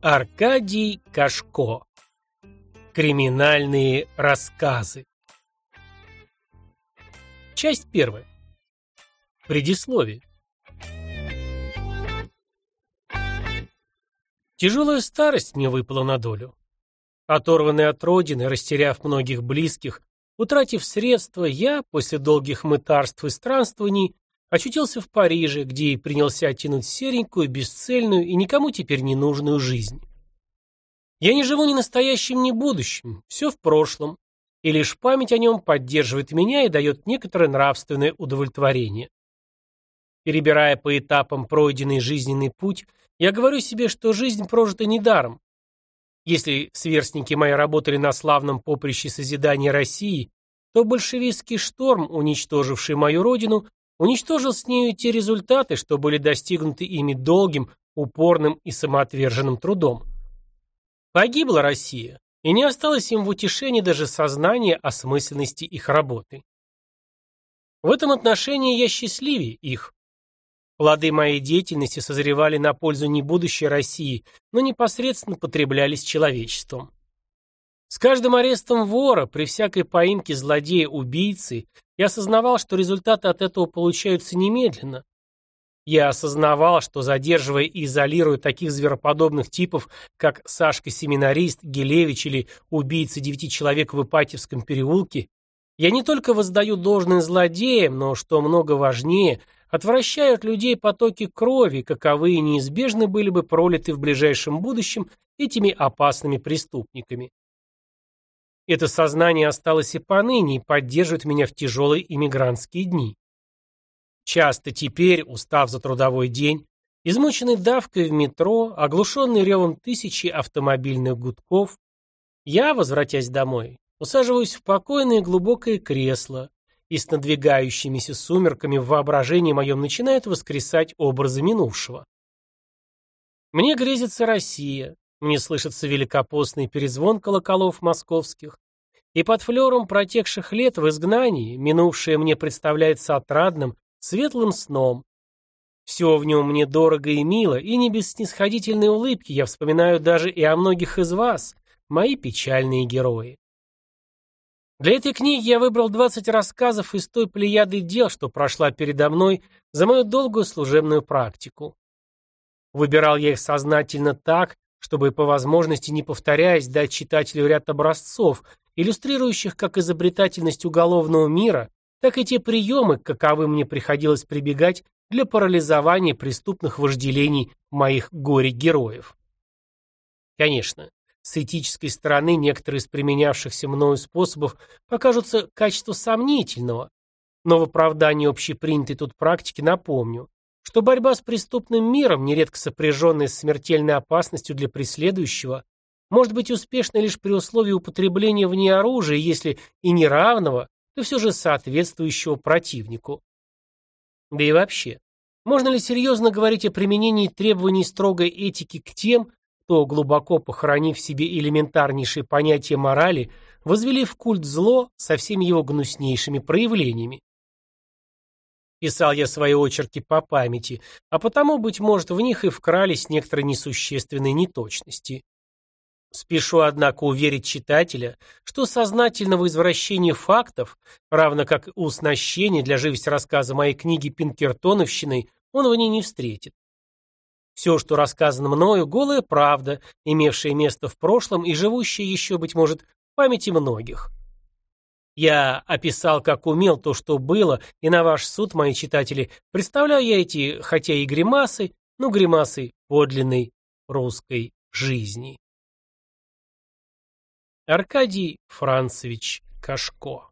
Аркадий Кашко. Криминальные рассказы. Часть первая. Предисловие. Тяжелая старость мне выпала на долю. Оторванный от родины, растеряв многих близких, утратив средства, я, после долгих мытарств и странствований, очутился в Париже, где и принялся тянуть серенькую, бесцельную и никому теперь не нужную жизнь. Я не живу ни настоящим, ни будущим, все в прошлом, и лишь память о нем поддерживает меня и дает некоторое нравственное удовлетворение. Перебирая по этапам пройденный жизненный путь, я говорю себе, что жизнь прожита недаром. Если сверстники мои работали на славном поприще созидания России, то большевистский шторм, уничтоживший мою родину, уничтожил с нею те результаты, что были достигнуты ими долгим, упорным и самоотверженным трудом. Погибла Россия, и не осталось им в утешении даже сознания о смысленности их работы. В этом отношении я счастливее их. Плоды моей деятельности созревали на пользу не будущей России, но непосредственно потреблялись человечеством. С каждым арестом вора, при всякой поимке злодея-убийцы, я осознавал, что результаты от этого получаются немедленно. Я осознавал, что задерживая и изолируя таких звероподобных типов, как Сашка-семинарист, Гелевич или убийца девяти человек в Ипатьевском переулке, я не только воздаю должное злодеям, но, что много важнее, отвращаю от людей потоки крови, каковые неизбежно были бы пролиты в ближайшем будущем этими опасными преступниками. Это сознание осталось и поныне и поддерживает меня в тяжелые иммигрантские дни. Часто теперь, устав за трудовой день, измученный давкой в метро, оглушенный ревом тысячи автомобильных гудков, я, возвратясь домой, усаживаюсь в покойное глубокое кресло, и с надвигающимися сумерками в воображении моем начинают воскресать образы минувшего. Мне грезится Россия, мне слышится великопостный перезвон колоколов московских, и под флером протекших лет в изгнании минувшее мне представляется отрадным, светлым сном. Все в нем мне дорого и мило, и не без снисходительной улыбки я вспоминаю даже и о многих из вас, мои печальные герои. Для этой книги я выбрал 20 рассказов из той плеяды дел, что прошла передо мной за мою долгую служебную практику. Выбирал я их сознательно так, чтобы по возможности не повторяясь дать читателю ряд образцов, иллюстрирующих как изобретательность уголовного мира, так и те приемы, к каковым мне приходилось прибегать для парализования преступных вожделений моих горе-героев. Конечно, с этической стороны некоторые из применявшихся мною способов покажутся качества сомнительного, но в оправдании общепринятой тут практики напомню, что борьба с преступным миром, нередко сопряженная с смертельной опасностью для преследующего, может быть успешной лишь при условии употребления в ней оружия, если и неравного, то все же соответствующего противнику. Да и вообще, можно ли серьезно говорить о применении требований строгой этики к тем, кто, глубоко похоронив в себе элементарнейшие понятия морали, возвели в культ зло со всеми его гнуснейшими проявлениями? Писал я свои очерки по памяти, а потому, быть может, в них и вкрались некоторые несущественные неточности. Спешу, однако, уверить читателя, что сознательного извращения фактов, равно как и уснащения для живости рассказа моей книги Пинкертоновщиной, он в ней не встретит. Все, что рассказано мною, голая правда, имевшая место в прошлом и живущая еще, быть может, в памяти многих. Я описал, как умел то, что было, и на ваш суд, мои читатели, представляю я эти, хотя и гримасы, но гримасы подлинной русской жизни. Аркадий Францевич Кашко